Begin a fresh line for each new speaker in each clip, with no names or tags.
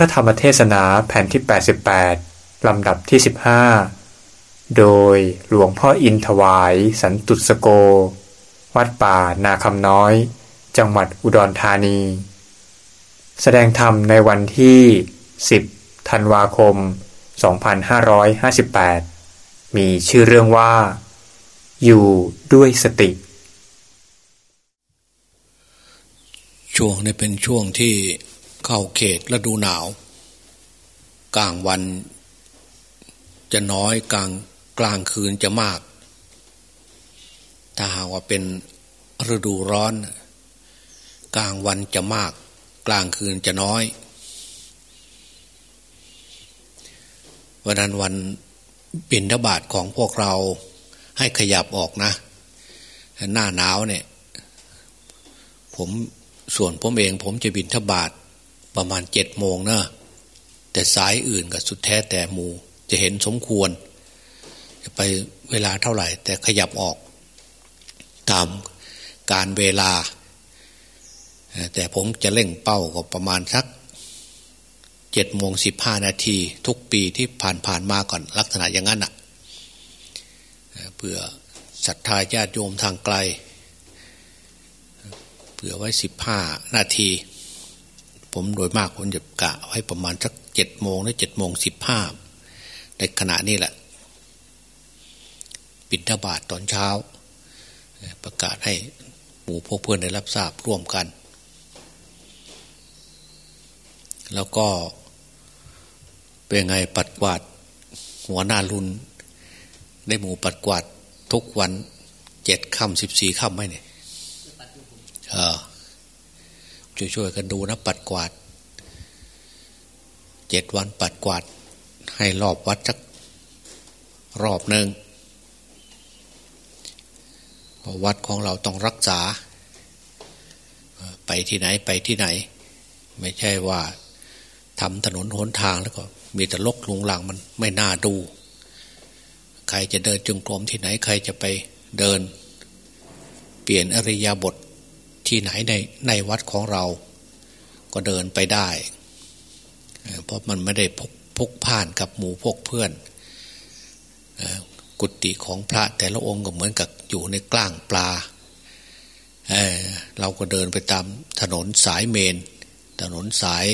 ระธรรมเทศนาแผ่นที่ 88 ลำดับที่ 15 โดยหลวงพ่ออินถวายสันตุสโก วัดป่านาคำน้อย จังหวัดอุดรธานี แสดงธรรมในวันที่ 10 ธันวาคม 2558 มีชื่อเรื่องว่า อยู่ด้วยสติ
ช่วงนี้เป็นช่วงที่ เข้าเขตฤดูหนาว กลางวันจะน้อยกลางกลางคืนจะมาก ถ้าหากว่าเป็นฤดูร้อน กลางวันจะมาก กลางคืนจะน้อยวันนั้นวันบินทบาทของพวกเราให้ขยับออกนะ หน้าหนาวเนี่ย ผมส่วนผมเองผมจะบินทบาท ประมาณเจ็ดโมงนะแต่สายอื่นกับสุดแท้แต่หมูจะเห็นสมควร จะไปเวลาเท่าไหร่ แต่ขยับออก ตามการเวลา แต่ผมจะเร่งเป้าก็ประมาณสักเจ็ดโมงสิบห้านาที ทุกปีที่ผ่านผ่านมาก่อนลักษณะอย่างนั้นอะเพื่อศรัทธาญาติโยมทางไกล เผื่อไว้สิบห้านาที ผมโดยมากผมจะกะไว้ประมาณสักเจ็ดโมงหรือเจ็ดโมงสิบห้าในขณะนี้แหละปิดทบาทตอนเช้า ประกาศให้หมู่พวกเพื่อนได้รับทราบร่วมกัน แล้วก็เป็นไงปัดกวาดหัวหน้ารุนได้หมู่ปัดกวาดทุกวันเจ็ดค่ำสิบสี่ค่ำไหมเนี่ยเออ ช่วยๆกันดูนะปัดกวาดเจ็ดวันปัดกวาด ให้รอบวัดสักรอบหนึ่งวัดของเราต้องรักษา ไปที่ไหนไปที่ไหน ไม่ใช่ว่าทำถนนหนทางแล้วก็ มีแต่ลกลุงหลังมันไม่น่าดู ใครจะเดินจงกรมที่ไหน ใครจะไปเดิน เปลี่ยนอริยบท ที่ไหนในในวัดของเรา ก็เดินไปได้ เพราะมันไม่ได้พกพกผ่านกับหมู่พกเพื่อนกุฏิของพระแต่ละองค์ก็เหมือนกับอยู่ในกล้างปลาเเราก็เดินไปตามถนนสายเมน ถนนสาย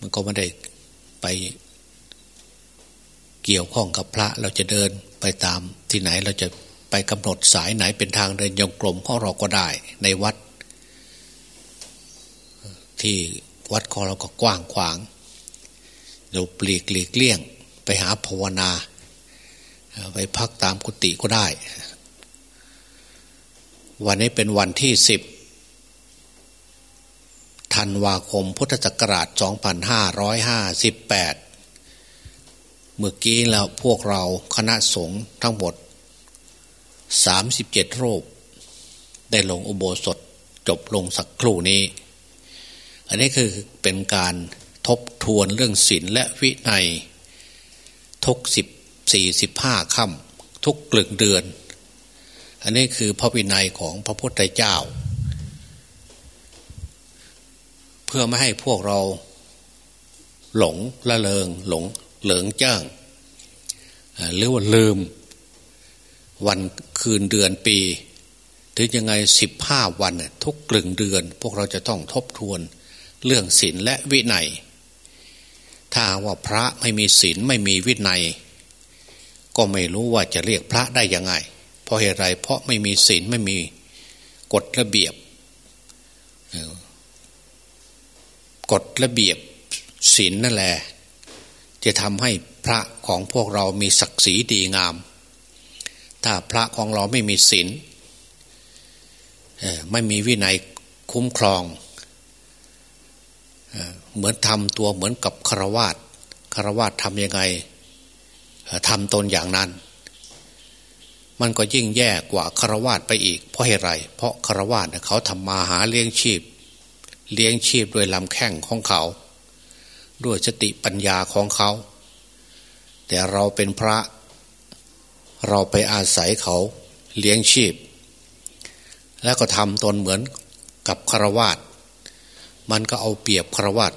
มันก็ไม่ได้ไปเกี่ยวข้องกับพระ เราจะเดินไปตามที่ไหนเราจะ ไปกำหนดสายไหนเป็นทางเดินยงกลมของเราก็ได้ในวัด ที่วัดของเราก็กว้างขวางเราปลีกหลีกเลี่ยง ไปหาภาวนา ไปพักตามกุฏิก็ได้ วันนี้เป็นวันที่สิบธันวาคมพุทธศักราช 2558 เมื่อกี้แล้วพวกเราคณะสงฆ์ทั้งหมด สามสิบเจ็ดรูป ได้ลงอุโบสถจบลงสักครู่นี้ อันนี้คือเป็นการทบทวนเรื่องศีลและวินัย ทุกสิบสี่สิบห้าค่ำทุกกลึงเดือน อันนี้คือพระวินัยของพระพุทธเจ้า เพื่อไม่ให้พวกเราหลงละเลงหลงเหลิงจ้างหรือว่าลืม วันคืนเดือนปี ถึงยังไงสิบห้าวันทุกกลึงเดือน พวกเราจะต้องทบทวน เรื่องศีลและวินัย ถ้าว่าพระไม่มีศีลไม่มีวินัย ก็ไม่รู้ว่าจะเรียกพระได้ยังไง เพราะเหตุไรเพราะไม่มีศีลไม่มีกฎระเบียบกฎระเบียบศีลนั่นแหละ จะทำให้พระของพวกเรามีศักดิ์ศรีดีงาม ถ้าพระของเราไม่มีศีลไม่มีวินัยคุ้มครอง เหมือนทำตัวเหมือนกับคารวาสคารวาสทำยังไงทำตนอย่างนั้น มันก็ยิ่งแย่กว่าคารวาสไปอีก เพราะเหตุไร เพราะคารวาสเขาทำมาหาเลี้ยงชีพ เลี้ยงชีพด้วยลำแข้งของเขา ด้วยสติปัญญาของเขา แต่เราเป็นพระ เราไปอาศัยเขาเลี้ยงชีพ แล้วก็ทำตนเหมือนกับคารวาสมันก็เอาเปรียบครวัต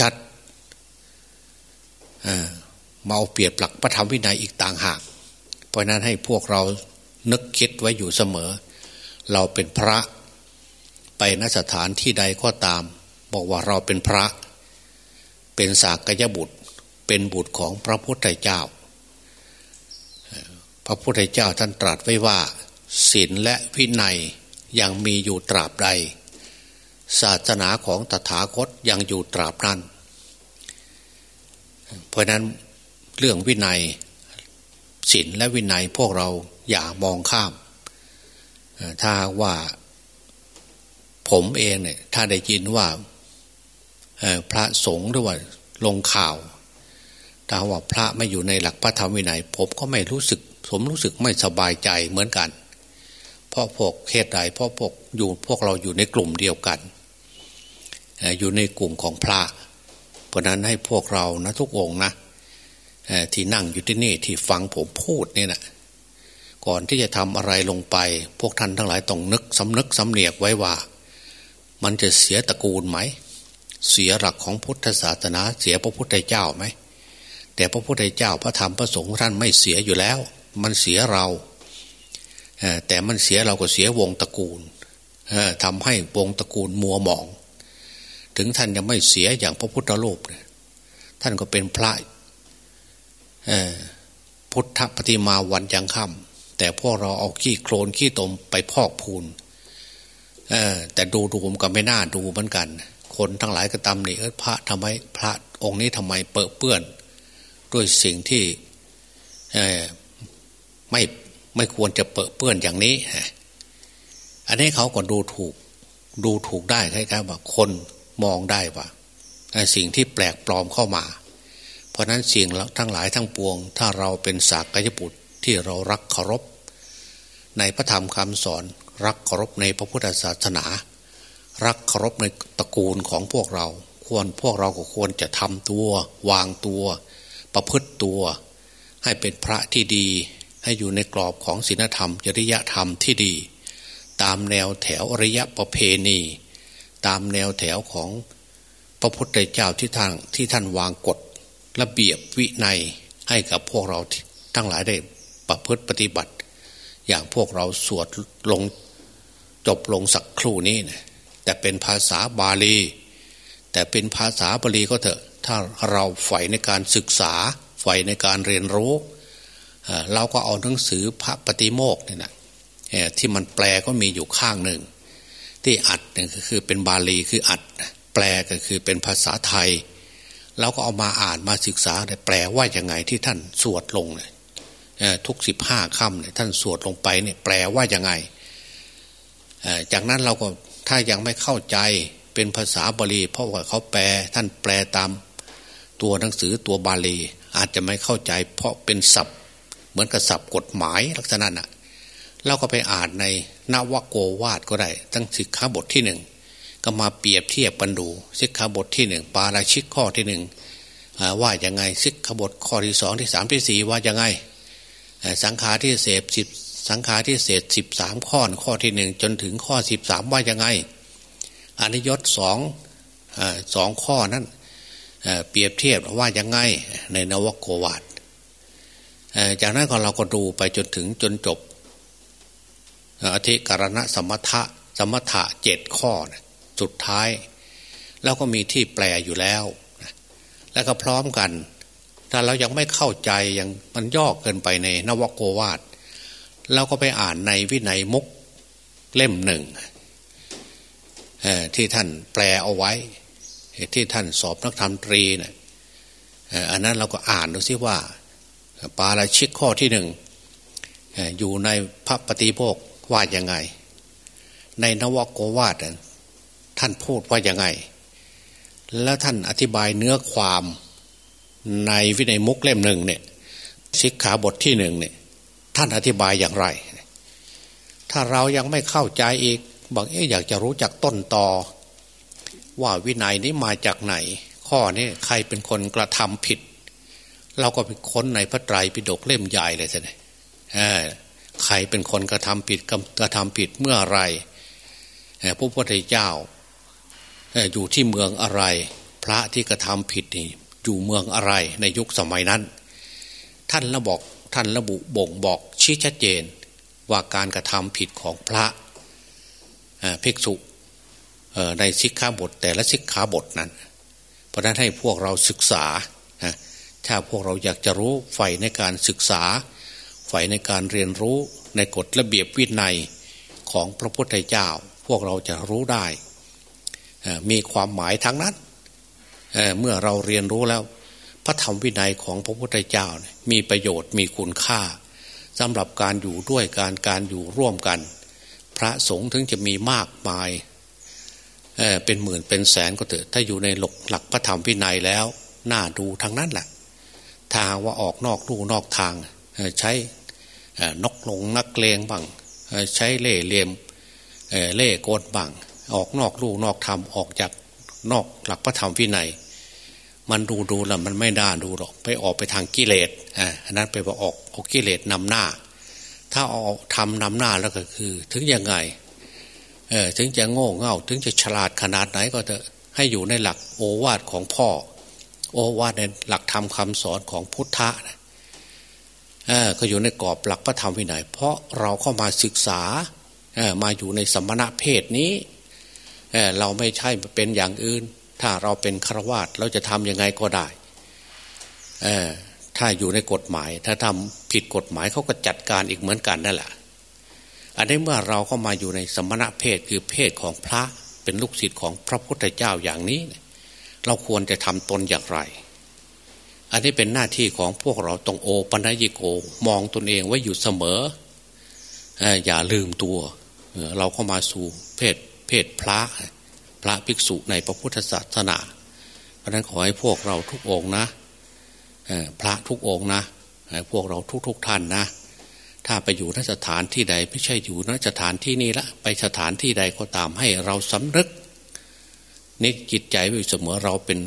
ชัดๆมาเอาเปรียบหลักพระธรรมวินัยอีกต่างหาก เพราะนั้นให้พวกเรานึกคิดไว้อยู่เสมอ เราเป็นพระไปนสถานที่ใดก็ตาม บอกว่าเราเป็นพระ เป็นสากยบุตร เป็นบุตรของพระพุทธเจ้า พระพุทธเจ้าท่านตรัสไว้ว่าศีลและวินัยยังมีอยู่ตราบใด ศาสนาของตถาคตยังอยู่ตราบนั้น เพราะนั้นเรื่องวินัยศีลและวินัยพวกเราอย่ามองข้าม ถ้าว่าผมเองเนี่ยถ้าได้ยินว่าพระสงฆ์หรือว่าลงข่าวถ้าว่าพระไม่อยู่ในหลักพระธรรมวินัยผมก็ไม่รู้สึก ผมรู้สึกไม่สบายใจเหมือนกัน เพราะพวกเทศใดเพราะพวกอยู่พวกเราอยู่ในกลุ่มเดียวกัน อยู่ในกลุ่มของพระ เพราะนั้นให้พวกเรานะทุกองนะที่นั่งอยู่ที่นี่ที่ฟังผมพูดเนี่ยนะก่อนที่จะทำอะไรลงไป พวกท่านทั้งหลายต้องนึกสำนึกสำเนียกไว้ว่า มันจะเสียตระกูลไหม เสียหลักของพุทธศาสนา เสียพระพุทธเจ้าไหมแต่พระพุทธเจ้าพระธรรมพระสงฆ์ท่านไม่เสียอยู่แล้ว มันเสียเราแต่มันเสียเราก็เสียวงตระกูลทำให้วงตระกูลมัวหมอง ถึงท่านยังไม่เสียอย่างพระพุทธรูปท่านก็เป็นพระพุทธปฏิมาวันยังค่ำแต่พวกเราเอาขี้โคลนขี้ตมไปพอกพูนแต่ดูดูผมก็ไม่น่าดูเหมือนกัน คนทั้งหลายก็ตำหนิเออพระทำไมพระองค์นี้ทำไมเปื้อเปื้อน ด้วยสิ่งที่ ไม่ไม่ควรจะเปเปื้อนอย่างนี้ อันนี้เขาก็ดูถูก ดูถูกได้คล้ายๆว่าคนมองได้ว่าสิ่งที่แปลกปลอมเข้ามา เพราะนั้นสิ่งทั้งหลายทั้งปวง ถ้าเราเป็นสากยบุตรที่เรารักเคารพ ในพระธรรมคำสอน รักเคารพในพระพุทธศาสนา รักเคารพในตระกูลของพวกเรา ควรพวกเราก็ควรจะทำตัว วางตัว ประพฤติตัว ให้เป็นพระที่ดี ให้อยู่ในกรอบของศีลธรรม จริยธรรมที่ดี ตามแนวแถวอริยประเพณี ตามแนวแถวของพระพุทธเจ้าที่ทางที่ท่านวางกฎระเบียบวินัยให้กับพวกเราทั้งหลายได้ประพฤติปฏิบัติ อย่างพวกเราสวดลงจบลงสักครู่นี้นะแต่เป็นภาษาบาลี แต่เป็นภาษาบาลีก็เถอะ ถ้าเราใฝ่ในการศึกษาใฝ่ในการเรียนรู้ เราก็เอาหนังสือพระปฏิโมกเนี่ยนะที่มันแปลก็มีอยู่ข้างหนึ่ง ที่อัดเนี่ยคือเป็นบาลีคืออัด แปลก็คือเป็นภาษาไทย เราก็เอามาอ่านมาศึกษาแปลว่าอย่างไงที่ท่านสวดลงเนี่ยทุกสิบห้าคำเนี่ยท่านสวดลงไปเนี่ยแปลว่าอย่างไง จากนั้นเราก็ถ้ายังไม่เข้าใจเป็นภาษาบาลี เพราะว่าเขาแปลท่านแปลตามตัวหนังสือตัวบาลี อาจจะไม่เข้าใจ เพราะเป็นศัพท์ เหมือนกับศัพท์กฎหมายลักษณะน่ะเราก็ไปอ่านในนวโกวาดก็ได้ ตั้งสิกขาบทที่หนึ่งก็มาเปรียบเทียบกันดูสิกขาบทที่หนึ่งปาราชิกข้อที่หนึ่งว่าอย่างไงสิกขาบทข้อที่สองที่สามที่สี่ว่าอย่างไงสังขารที่เสพสิบสังขารที่เศษสิบสามข้อข้อที่หนึ่งจนถึงข้อสิบสามว่ายังไงอนิยตสองสองข้อนั้นเปรียบเทียบว่ายังไงในนวโกวาด จากนั้นก็เราก็ดูไปจนถึงจนจบอธิการณะสมถะสมถะเจ็ดข้อนะสุดท้ายเราก็มีที่แปลอยู่แล้วแล้วก็พร้อมกัน ถ้าเรายังไม่เข้าใจยังมันย่อเกินไปในนวโกวาดเราก็ไปอ่านในวินัยมุกเล่มหนึ่งที่ท่านแปลเอาไว้ ที่ท่านสอบนักธรรมตรีเนะี่ยอันนั้นเราก็อ่านดูซิว่า ปาราชิกข้อที่หนึ่งอยู่ในพระปฏิโภคว่ายังไง ในนวโกวาดท่านพูดว่ายังไง แล้วท่านอธิบายเนื้อความในวินัยมุกเล่มหนึ่งเนี่ยสิกขาบทที่หนึ่งเนี่ยท่านอธิบายอย่างไร ถ้าเรายังไม่เข้าใจอีกบางเอ๊อยากจะรู้จักต้นตอว่าวินัยนี้มาจากไหน ข้อนี้ใครเป็นคนกระทำผิด เราก็เป็นคนในพระไตรปิฎกเล่มใหญ่เลยใช่ไหมใครเป็นคนกระทำผิดกระทำผิดเมื่อไรพระพุทธเจ้าอยู่ที่เมืองอะไร พระที่กระทำผิดนี่อยู่เมืองอะไรในยุคสมัยนั้น ท่านระบอกท่านระบุบ่งบอกชี้ชัดเจนว่าการกระทำผิดของพระภิกษุในสิกขาบทแต่ละสิกขาบทนั้น เพราะนั้นให้พวกเราศึกษา ถ้าพวกเราอยากจะรู้ใฝ่ในการศึกษาใฝ่ในการเรียนรู้ในกฎระเบียบวินัยของพระพุทธเจ้า พวกเราจะรู้ได้ มีความหมายทั้งนั้นเเมื่อเราเรียนรู้แล้ว พระธรรมวินัยของพระพุทธเจ้า มีประโยชน์มีคุณค่าสำหรับการอยู่ด้วยการการอยู่ร่วมกัน พระสงฆ์ถึงจะมีมากมายเเป็นหมื่นเป็นแสนก็เถอะถ้าอยู่ในหลักหลักพระธรรมวินัยแล้วน่าดูทั้งนั้นแหละ ทางว่าออกนอกลู่นอกทางใช้นกหลงนักเลงบังใช้เล่เหลี่ยมเล่โกดบังออกนอกลู่นอกธรรมออกจากนอกหลักพระธรรมวินัยมันดูดูแล้วมันไม่ได้ดูหรอกไปออกไปทางกิเลสอันนั้นไปว่าออกออกกิเลสนำหน้า ถ้าเอาทำนำหน้าแล้วก็คือ ถึงยังไงเออถึงจะโง่เง่า ถึงจะฉลาดขนาดไหนก็จะให้อยู่ในหลักโอวาทของพ่อ โอวาทในหลักธรรมคาสอนของพุทธะนะก็อยู่ในกรอบหลักพระธรรมวินัย เพราะเราเข้ามาศึกษามาอยู่ในสมณะเพศนี้เเราไม่ใช่เป็นอย่างอื่น ถ้าเราเป็นฆราวาสเราจะทำยังไงก็ได้ถ้าอยู่ในกฎหมาย ถ้าทำผิดกฎหมายเขาก็จัดการอีกเหมือนกันนั่นแหละอันนี้เมื่อเราเข้ามาอยู่ในสมณะเพศคือเพศของพระเป็นลูกศิษย์ของพระพุทธเจ้าอย่างนี้ เราควรจะทำตนอย่างไร อันนี้เป็นหน้าที่ของพวกเราตรงโอปัญญิโกมองตนเองไว้อยู่เสมอ อย่าลืมตัว เราเข้ามาสู่เพศเพศพระ พระภิกษุในพระพุทธศาสนา เพราะนั้นขอให้พวกเราทุกองนะพระทุกองนะพวกเราทุกๆทท่านนะถ้าไปอยู่นสถานที่ใดไม่ใช่อยู่นสถานที่นี้ละ ไปสถานที่ใดก็ตามให้เราสำนึก นิจิตใจไว้เสมอเราเป็น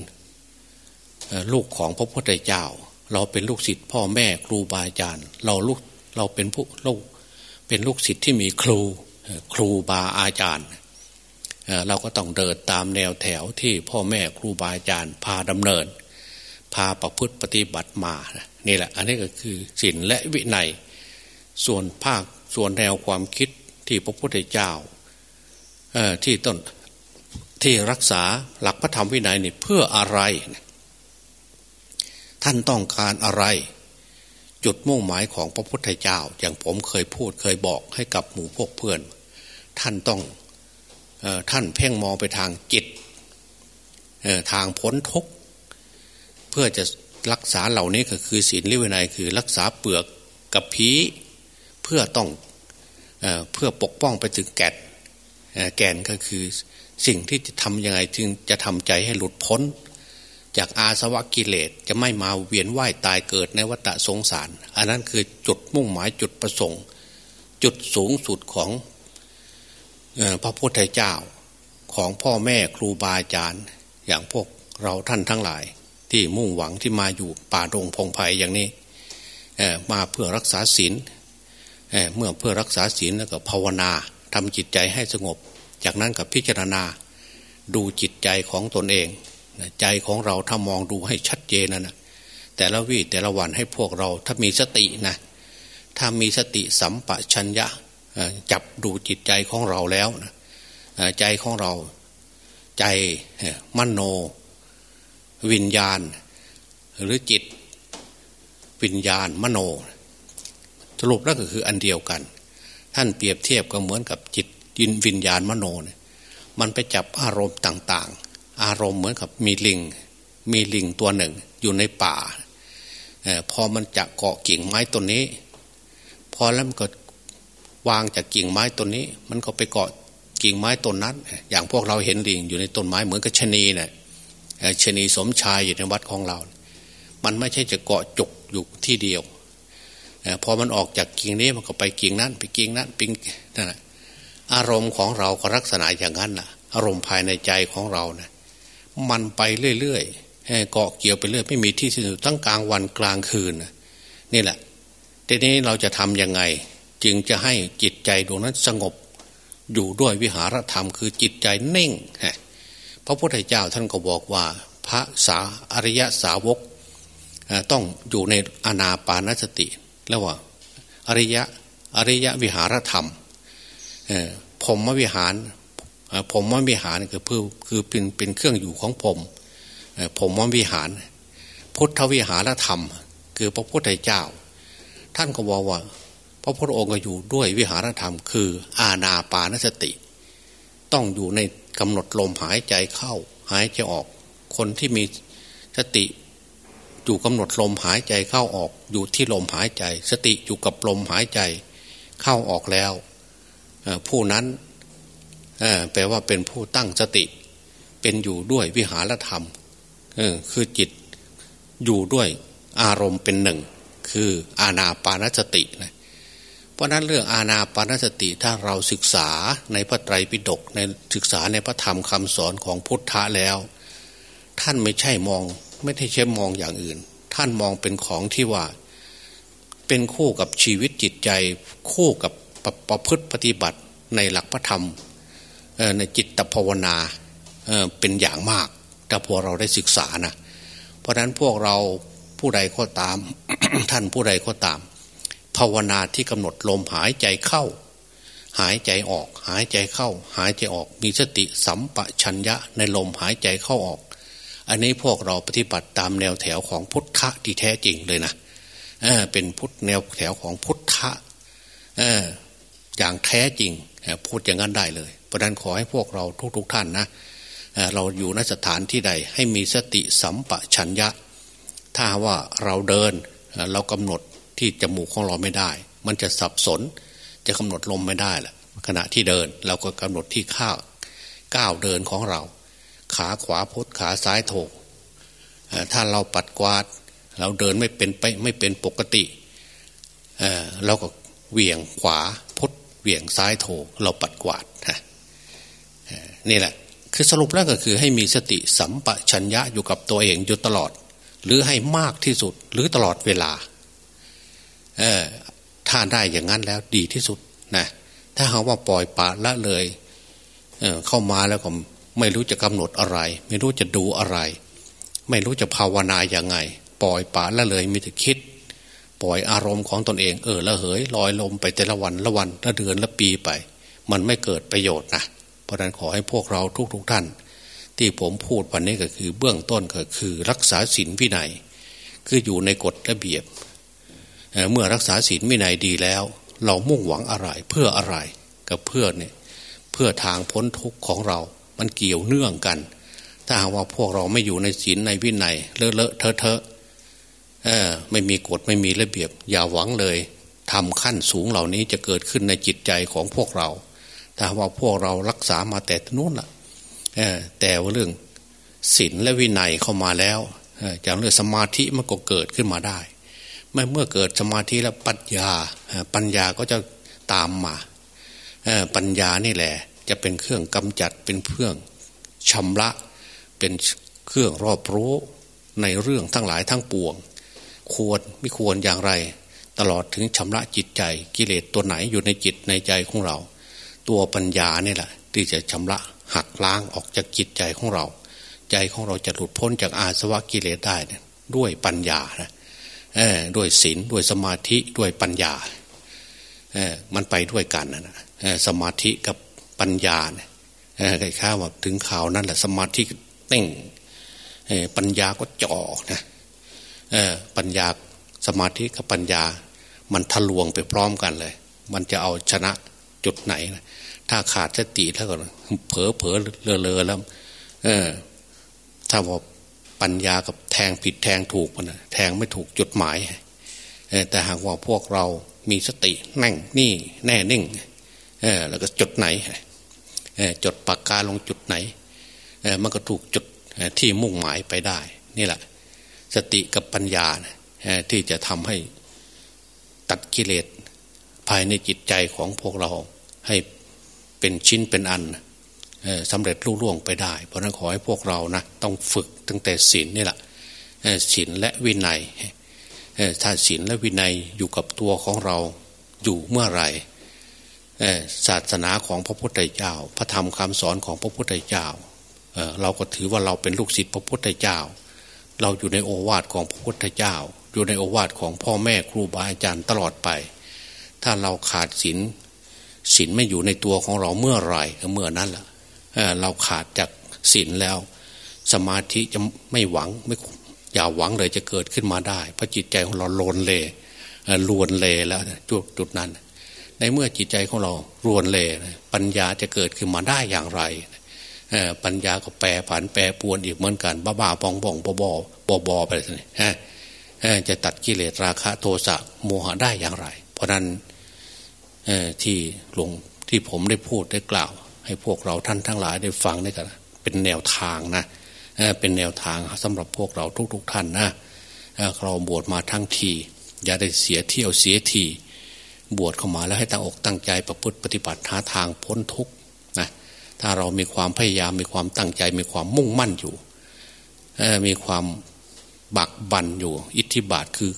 ลูกของพระพุทธเจ้า เราเป็นลูกศิษย์พ่อแม่ครูบาอาจารย์ เราลูกเราเป็นผู้ลูกเป็นลูกศิษย์ที่มีครูครูบาอาจารย์ เราก็ต้องเดินตามแนวแถวที่พ่อแม่ครูบาอาจารย์ พาดำเนิน พาประพฤติปฏิบัติมานี่แหละ อันนี้ก็คือศีลและวินัย ส่วนภาคส่วนแนวความคิดที่พระพุทธเจ้าที่ต้น ที่รักษาหลักพระธรรมวินัยนี่เพื่ออะไร ท่านต้องการอะไร จุดมุ่งหมายของพระพุทธเจ้า อย่างผมเคยพูดเคยบอกให้กับหมู่พวกเพื่อน ท่านต้องท่านเพ่งมองไปทางจิตทางพ้นทุกข์เพื่อจะรักษาเหล่านี้ก็คือศีลลิวินัยคือรักษาเปลือกกับผีเพื่อต้องเพื่อปกป้องไปถึงแก่นแก่นก็คือ สิ่งที่จะทำยังไงจึงจะทำใจให้หลุดพ้น จากอาสวะกิเลสจะไม่มาเวียนว่ายตายเกิดในวัฏสงสาร อันนั้นคือจุดมุ่งหมายจุดประสงค์ จุดสูงสุดของพระพุทธเจ้าของพ่อแม่ครูบาอาจารย์ อย่างพวกเราท่านทั้งหลาย ที่มุ่งหวังที่มาอยู่ป่าดงพงไพ่อย่างนี้มาเพื่อรักษาศีลเมื่อเพื่อรักษาศีลแล้วก็ภาวนาทำจิตใจให้สงบ จากนั้นกับพิจารณาดูจิตใจของตนเองใจของเราถ้ามองดูให้ชัดเจนนะนะแต่ละวี่แต่ละวันให้พวกเราถ้ามีสตินะถ้ามีสติสัมปชัญญะจับดูจิตใจของเราแล้วนะใจของเราใจมโน วิญญาณ หรือจิต วิญญาณมโน สรุปแล้วก็คืออันเดียวกัน ท่านเปรียบเทียบก็เหมือนกับจิต ยินวิญญาณมโนเนี่ยมันไปจับอารมณ์ต่าง ๆ อารมณ์เหมือนกับมีลิง มีลิงตัวหนึ่งอยู่ในป่าอพอมันจะเกาะกิ่งไม้ต้นนี้ พอแล้วมันก็วางจากกิ่งไม้ต้นนี้ มันก็ไปเกาะกิ่งไม้ต้นนั้น อย่างพวกเราเห็นลิงอยู่ในต้นไม้เหมือนกับชนีเนะ่ยชนีสมชายอยู่ในวัดของเรา มันไม่ใช่จะเกาะจุกอยู่ที่เดียวพอมันออกจากกิ่งนี้มันก็ไปกิ่งนั้น ไปกิ่งนั้นปิงนั่นแหะ อารมณ์ของเราก็ลักษณะอย่างนั้นนะอารมณ์ภายในใจของเรานะมันไปเรื่อยๆเกาะเกี่ยวไปเรื่อยไม่มีที่สิ้นสุดทั้งกลางวันกลางคืนนี่แหละทีนี้เราจะทำยังไง จึงจะให้จิตใจดวงนั้นสงบ อยู่ด้วยวิหารธรรมคือจิตใจนิ่งพระพุทธเจ้าท่านก็บอกว่า พระสาอริยสาวกต้องอยู่ในอนาปานสติ แล้วว่าอริยะอริยวิหารธรรม ผมมวิหารผมมวิหารคือเพื่อคือเป็นเป็นเครื่องอยู่ของผมผมมวิหาร พุทธวิหารธรรม คือพระพุทธเจ้า ท่านก็บอกว่า พระพุทธองค์ก็อยู่ด้วยวิหารธรรม คืออาณาปานสติ ต้องอยู่ในกำหนดลมหายใจเข้า หายใจออก คนที่มีสติอยู่กำหนดลมหายใจเข้าออกอยู่ที่ลมหายใจ สติอยู่กับลมหายใจ เข้าออกแล้ว ผู้นั้นแปลว่าเป็นผู้ตั้งสติ เป็นอยู่ด้วยวิหารธรรมคือจิตอยู่ด้วยอารมณ์เป็นหนึ่ง คืออาณาปานสตินะเพราะนั้นเรื่องอาณาปานสติถ้าเราศึกษาในพระไตรปิฎกในศึกษาในพระธรรมคำสอนของพุทธะแล้ว ท่านไม่ใช่มองไม่ได้ใช่มองอย่างอื่น ท่านมองเป็นของที่ว่า เป็นคู่กับชีวิตจิตใจ คู่กับ ประประพฤติปฏิบัติในหลักพระธรรมในจิตตภาวนาเป็นอย่างมากถ้าพวกเราได้ศึกษานะเพราะฉะนั้นพวกเราผู้ใดก็ตาม ท่านผู้ใดก็ตาม ภาวนาที่กำหนดลมหายใจเข้า หายใจออก หายใจเข้า หายใจออกมีสติสัมปชัญญะในลมหายใจเข้าออก อันนี้พวกเราปฏิบัติตามแนวแถวของพุทธะที่แท้จริงเลยนะเเป็นพุทธแนวแถวของพุทธะ อย่างแท้จริงพูดอย่างนั้นได้เลย เพราะนั้นขอให้พวกเราทุกๆทท่านนะเราอยู่นสถานที่ใดให้มีสติสัมปชัญญะ ถ้าว่าเราเดินเรากำหนดที่จมูกของเราไม่ได้ มันจะสับสนจะกำหนดลมไม่ได้แหละขณะที่เดินเราก็กำหนดที่ข้าวก้าวเดินของเรา ขาขวาพุทขาซ้ายโถกถ้าเราปัดกวาด เราเดินไม่เป็นไปไม่เป็นปกติเราก็เหวี่ยงขวา เหวี่ยงซ้ายโถเราปัดกวาดนี่แหละ คือสรุปแล้วก็คือให้มีสติสัมปชัญญะอยู่กับตัวเองอยู่ตลอด หรือให้มากที่สุดหรือตลอดเวลาเออถ้าได้อย่างนั้นแล้วดีที่สุดนะถ้าหาว่าปล่อยปละละเลยเเข้ามาแล้วก็ไม่รู้จะกำหนดอะไร ไม่รู้จะดูอะไร ไม่รู้จะภาวนาอย่างไง ปล่อยปละละเลยมีแต่คิด ล่อยอารมณ์ของตนเองเออละเหยลอยลมไปแต่ละวันละวันละเดือนละปีไป มันไม่เกิดประโยชน์นะเพราะนั้นขอให้พวกเราทุกๆทท่าน ที่ผมพูดวันนี้ก็คือเบื้องต้นก็คือรักษาศีลวินัย คืออยู่ในกฎระเบียบเมื่อรักษาศีลวินัยดีแล้ว เรามุ่งหวังอะไรเพื่ออะไรกับเพื่อเนี่ยเพื่อทางพ้นทุกข์ของเรา มันเกี่ยวเนื่องกัน ถ้าหากว่าพวกเราไม่อยู่ในศีลในวินัยเลอะเลอะเทอะเทอะ ไม่มีกฎไม่มีระเบียบ อย่าหวังเลยทำขั้นสูงเหล่านี้จะเกิดขึ้นในจิตใจของพวกเรา ถ้าว่าพวกเรารักษามาแต่นู้นละแต่ว่าเรื่องศีลและวินัยเข้ามาแล้วจากเรื่องสมาธิมันก็เกิดขึ้นมาได้เมื่อเมื่อเกิดสมาธิแล้วปัญญา ปัญญาก็จะตามมาปัญญานี่แหละ จะเป็นเครื่องกำจัดเป็นเครื่องชำระ เป็นเครื่องรอบรู้ในเรื่องทั้งหลายทั้งปวง ควรไม่ควรอย่างไร ตลอดถึงชำระจิตใจ กิเลสตัวไหนอยู่ในจิตในใจของเรา ตัวปัญญาเนี่ยแหละที่จะชำระหักล้างออกจากจิตใจของเรา ใจของเราจะหลุดพ้นจากอาสวะกิเลสได้ด้วยปัญญานะด้วยศีลด้วยสมาธิด้วยปัญญาเมันไปด้วยกันนะสมาธิกับปัญญาเนี่ยใครข้าว่าถึงข่าวนั้นแหละสมาธิเต่งปัญญาก็จ่อนะ ปัญญาสมาธิกับปัญญา มันทะลวงไปพร้อมกันเลย มันจะเอาชนะจุดไหนนะถ้าขาดสติแล้วก็เผลอเผลอเลอเลอแล้วเออ ถ้าว่าปัญญากับแทงผิดแทงถูกมันแทงไม่ถูกจุดหมายแต่หากว่าพวกเรามีสตินั่งนี่แน่นิ่งเออแล้วก็จุดไหนจดปากกาลงจุดไหนมันก็ถูกจุดที่มุ่งหมายไปได้ นี่แหละ สติกับปัญญาที่จะทำให้ตัดกิเลสภายในจิตใจของพวกเราให้เป็นชิ้นเป็นอันสำเร็จรุ่ร่วงไปได้ เพราะนั้นขอให้พวกเรานะต้องฝึกตั้งแต่ศีลนี่แหละศีลและวินัยถ้าศีลและวินัยอยู่กับตัวของเราอยู่เมื่อไรศาสนาของพระพุทธเจ้า พระธรรมคำสอนของพระพุทธเจ้าเราก็ถือว่าเราเป็นลูกศิษย์พระพุทธเจ้า เราอยู่ในโอวาทของพระพุทธเจ้า อยู่ในโอวาทของพ่อแม่ครูบาอาจารย์ตลอดไป ถ้าเราขาดศีลศีลไม่อยู่ในตัวของเราเมื่อไรเมื่อนั้นแหละเราขาดจากศีลแล้ว สมาธิจะไม่หวังไม่อย่าหวังเลยจะเกิดขึ้นมาได้ เพราะจิตใจของเราโลนเลลวนเลแล้วจุดจุดนั้น ในเมื่อจิตใจของเรารวนเลปัญญาจะเกิดขึ้นมาได้อย่างไร ปัญญาก็แปรผันแปรปวนอีกเหมือนกัน บ้าบ้าบองบองบอบอบอบอไปเลยฮะจะตัดกิเลสราคะโทสะโมหะได้อย่างไร เพราะนั้นที่หลวงที่ผมได้พูดได้กล่าว ให้พวกเราท่านทั้งหลายได้ฟังได้กันเป็นแนวทางนะเป็นแนวทางสำหรับพวกเราทุกๆท่านนะเราบวชมาทั้งที อย่าได้เสียเที่ยวเสียที บวชเข้ามาแล้วให้ตั้งอกตั้งใจประพฤติปฏิบัติหาทางพ้นทุกข์ ถ้าเรามีความพยายามมีความตั้งใจ มีความมุ่งมั่นอยู่มีความบักบันอยู่ อิทธิบาทคือ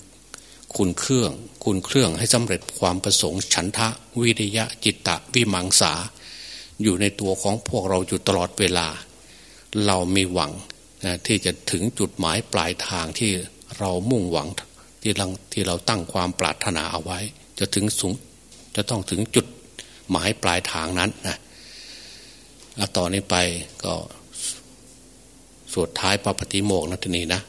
คุณเครื่อง คุณเครื่องให้สำเร็จความประสงค์ฉันทะ วิริยะจิตตะ วิมังสา อยู่ในตัวของพวกเราอยู่ตลอดเวลา เรามีหวังที่จะถึงจุดหมายปลายทางที่เรามุ่งหวังที่เราที่เราตั้งความปรารถนาเอาไว้ จะถึงสูงจะต้องถึงจุดหมายปลายทางนั้นนะ ต่อนนี้ไปก็สวดท้ายปปฏิโมกนะทีนี้นะ